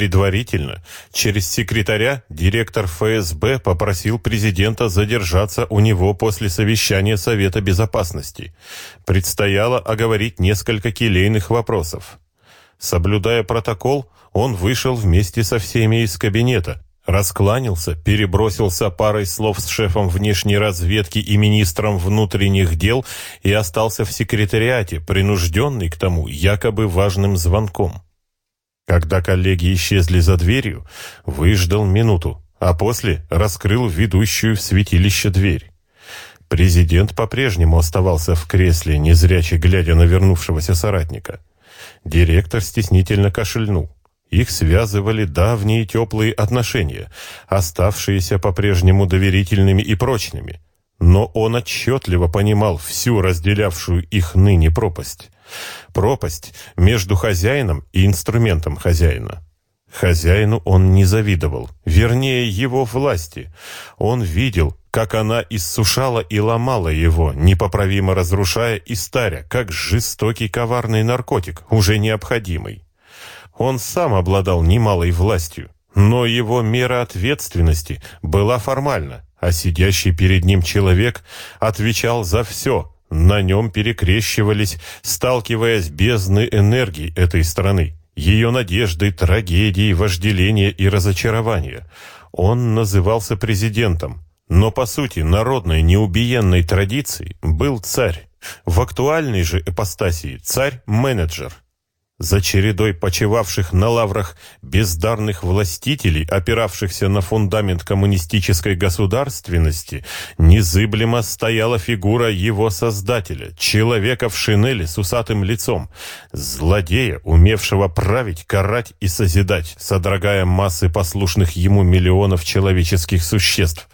Предварительно, через секретаря, директор ФСБ попросил президента задержаться у него после совещания Совета Безопасности. Предстояло оговорить несколько келейных вопросов. Соблюдая протокол, он вышел вместе со всеми из кабинета, раскланялся, перебросился парой слов с шефом внешней разведки и министром внутренних дел и остался в секретариате, принужденный к тому якобы важным звонком. Когда коллеги исчезли за дверью, выждал минуту, а после раскрыл ведущую в святилище дверь. Президент по-прежнему оставался в кресле, незряче глядя на вернувшегося соратника. Директор стеснительно кашельнул. Их связывали давние теплые отношения, оставшиеся по-прежнему доверительными и прочными. Но он отчетливо понимал всю разделявшую их ныне пропасть. Пропасть между хозяином и инструментом хозяина. Хозяину он не завидовал, вернее, его власти. Он видел, как она иссушала и ломала его, непоправимо разрушая и старя, как жестокий коварный наркотик, уже необходимый. Он сам обладал немалой властью, но его мера ответственности была формальна, а сидящий перед ним человек отвечал за все, на нем перекрещивались, сталкиваясь бездны энергии этой страны, ее надежды, трагедии, вожделения и разочарования. Он назывался президентом, но по сути народной неубиенной традиции был царь. В актуальной же эпостасии царь-менеджер – за чередой почивавших на лаврах бездарных властителей, опиравшихся на фундамент коммунистической государственности, незыблемо стояла фигура его создателя, человека в шинели с усатым лицом, злодея, умевшего править, карать и созидать, содрогая массы послушных ему миллионов человеческих существ.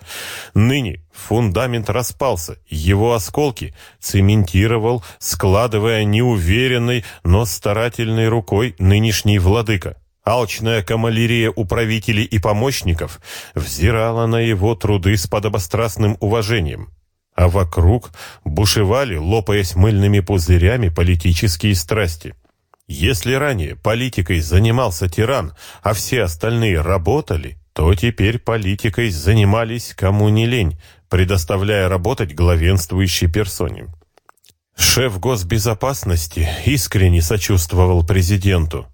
Ныне Фундамент распался, его осколки цементировал, складывая неуверенной, но старательной рукой нынешний владыка. Алчная камалерия управителей и помощников взирала на его труды с подобострастным уважением. А вокруг бушевали, лопаясь мыльными пузырями, политические страсти. Если ранее политикой занимался тиран, а все остальные работали, то теперь политикой занимались кому не лень, предоставляя работать главенствующей персоне. Шеф госбезопасности искренне сочувствовал президенту.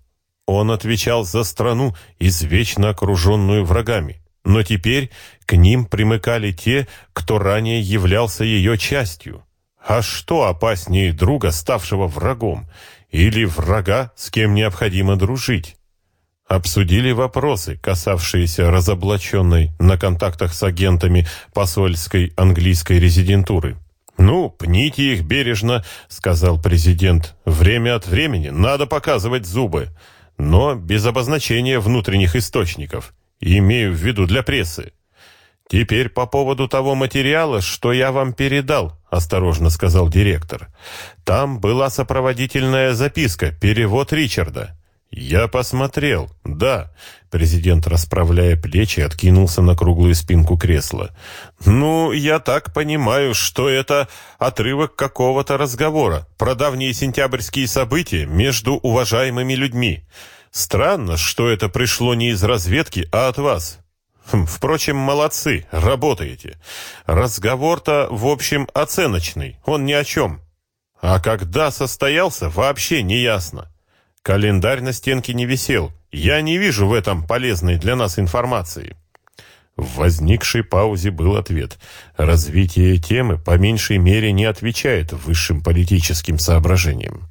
Он отвечал за страну, извечно окруженную врагами. Но теперь к ним примыкали те, кто ранее являлся ее частью. А что опаснее друга, ставшего врагом, или врага, с кем необходимо дружить? Обсудили вопросы, касавшиеся разоблаченной на контактах с агентами посольской английской резидентуры. «Ну, пните их бережно», — сказал президент. «Время от времени надо показывать зубы, но без обозначения внутренних источников. Имею в виду для прессы». «Теперь по поводу того материала, что я вам передал», — осторожно сказал директор. «Там была сопроводительная записка, перевод Ричарда». «Я посмотрел, да». Президент, расправляя плечи, откинулся на круглую спинку кресла. «Ну, я так понимаю, что это отрывок какого-то разговора про давние сентябрьские события между уважаемыми людьми. Странно, что это пришло не из разведки, а от вас. Хм, впрочем, молодцы, работаете. Разговор-то, в общем, оценочный, он ни о чем. А когда состоялся, вообще не ясно. Календарь на стенке не висел. Я не вижу в этом полезной для нас информации. В возникшей паузе был ответ. Развитие темы по меньшей мере не отвечает высшим политическим соображениям.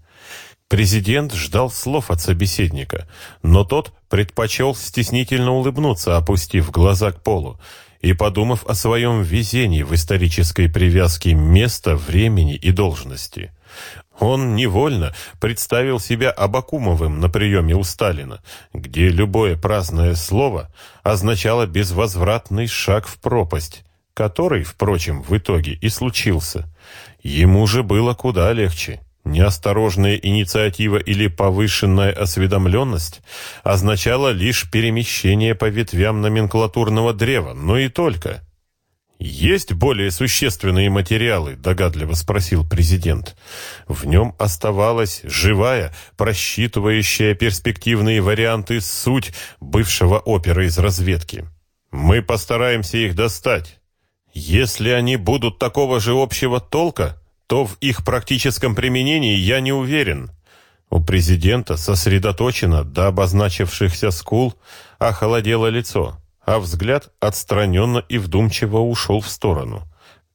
Президент ждал слов от собеседника, но тот предпочел стеснительно улыбнуться, опустив глаза к полу, и подумав о своем везении в исторической привязке места, времени и должности. Он невольно представил себя Абакумовым на приеме у Сталина, где любое праздное слово означало безвозвратный шаг в пропасть, который, впрочем, в итоге и случился. Ему же было куда легче. Неосторожная инициатива или повышенная осведомленность означала лишь перемещение по ветвям номенклатурного древа, но и только – «Есть более существенные материалы?» – догадливо спросил президент. В нем оставалась живая, просчитывающая перспективные варианты суть бывшего опера из разведки. «Мы постараемся их достать. Если они будут такого же общего толка, то в их практическом применении я не уверен». У президента сосредоточено до обозначившихся скул охолодело лицо а взгляд отстраненно и вдумчиво ушел в сторону.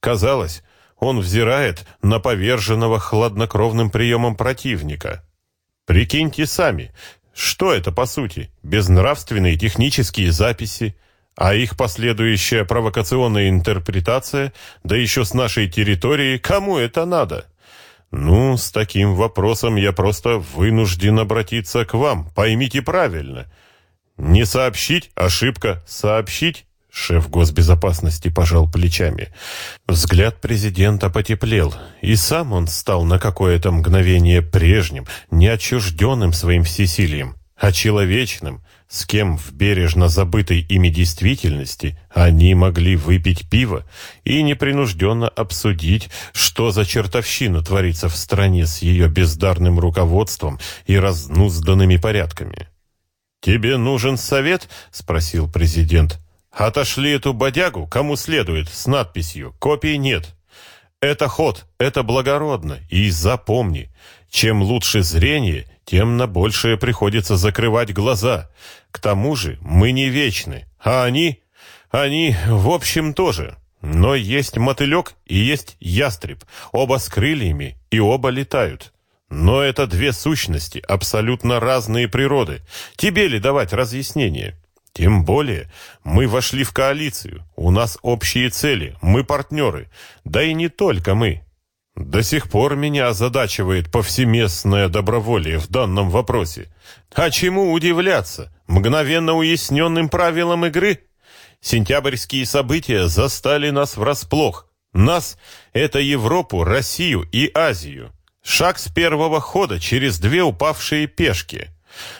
Казалось, он взирает на поверженного хладнокровным приемом противника. Прикиньте сами, что это по сути? Безнравственные технические записи, а их последующая провокационная интерпретация, да еще с нашей территории, кому это надо? Ну, с таким вопросом я просто вынужден обратиться к вам, поймите правильно – «Не сообщить? Ошибка. Сообщить?» Шеф госбезопасности пожал плечами. Взгляд президента потеплел, и сам он стал на какое-то мгновение прежним, не отчужденным своим всесилием, а человечным, с кем в бережно забытой ими действительности они могли выпить пиво и непринужденно обсудить, что за чертовщина творится в стране с ее бездарным руководством и разнузданными порядками. «Тебе нужен совет?» — спросил президент. «Отошли эту бодягу, кому следует, с надписью «Копий нет». Это ход, это благородно, и запомни, чем лучше зрение, тем на большее приходится закрывать глаза. К тому же мы не вечны, а они... они, в общем, тоже. Но есть мотылек и есть ястреб, оба с крыльями и оба летают. Но это две сущности, абсолютно разные природы. Тебе ли давать разъяснение? Тем более, мы вошли в коалицию, у нас общие цели, мы партнеры. Да и не только мы. До сих пор меня озадачивает повсеместное доброволие в данном вопросе. А чему удивляться? Мгновенно уясненным правилам игры? Сентябрьские события застали нас врасплох. Нас — это Европу, Россию и Азию. Шаг с первого хода через две упавшие пешки.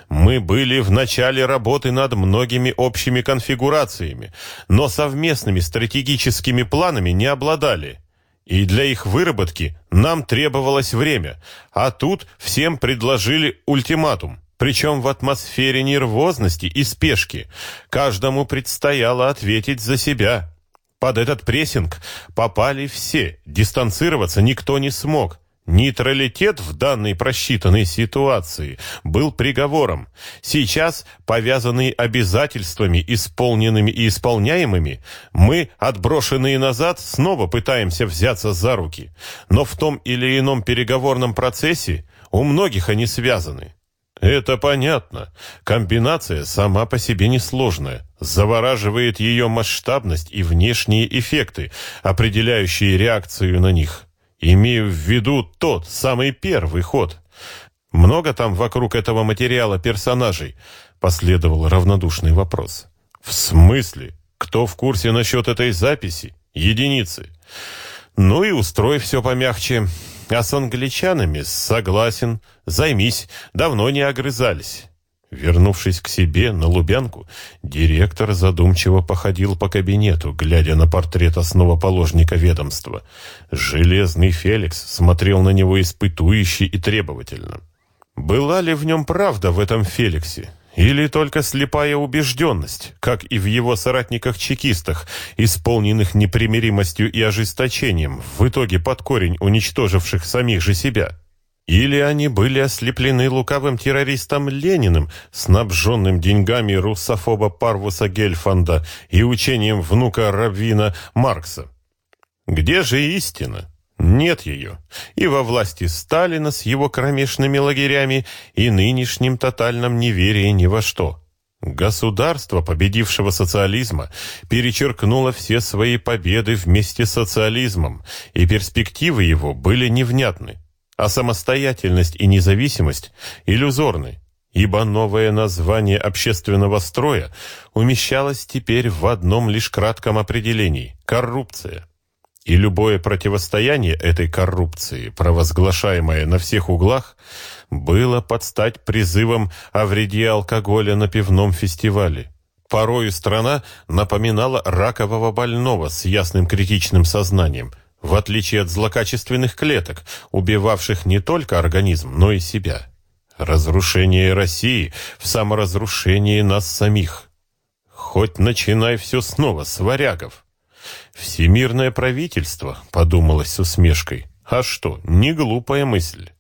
Мы были в начале работы над многими общими конфигурациями, но совместными стратегическими планами не обладали. И для их выработки нам требовалось время, а тут всем предложили ультиматум. Причем в атмосфере нервозности и спешки. Каждому предстояло ответить за себя. Под этот прессинг попали все, дистанцироваться никто не смог. Нейтралитет в данной просчитанной ситуации был приговором. Сейчас, повязанные обязательствами, исполненными и исполняемыми, мы, отброшенные назад, снова пытаемся взяться за руки. Но в том или ином переговорном процессе у многих они связаны. Это понятно. Комбинация сама по себе несложная. Завораживает ее масштабность и внешние эффекты, определяющие реакцию на них. Имею в виду тот, самый первый ход. Много там вокруг этого материала персонажей? Последовал равнодушный вопрос. В смысле? Кто в курсе насчет этой записи? Единицы. Ну и устрой все помягче. А с англичанами согласен. Займись. Давно не огрызались. Вернувшись к себе на Лубянку, директор задумчиво походил по кабинету, глядя на портрет основоположника ведомства. Железный Феликс смотрел на него испытующе и требовательно. Была ли в нем правда в этом Феликсе? Или только слепая убежденность, как и в его соратниках-чекистах, исполненных непримиримостью и ожесточением, в итоге под корень уничтоживших самих же себя? Или они были ослеплены лукавым террористом Лениным, снабженным деньгами руссофоба Парвуса Гельфанда и учением внука Раввина Маркса? Где же истина? Нет ее. И во власти Сталина с его кромешными лагерями, и нынешним тотальном неверии ни во что. Государство победившего социализма перечеркнуло все свои победы вместе с социализмом, и перспективы его были невнятны а самостоятельность и независимость иллюзорны, ибо новое название общественного строя умещалось теперь в одном лишь кратком определении – коррупция. И любое противостояние этой коррупции, провозглашаемое на всех углах, было под стать призывом о вреде алкоголя на пивном фестивале. Порою страна напоминала ракового больного с ясным критичным сознанием, в отличие от злокачественных клеток, убивавших не только организм, но и себя. Разрушение России в саморазрушении нас самих. Хоть начинай все снова с варягов. Всемирное правительство, подумалось с усмешкой. А что, не глупая мысль.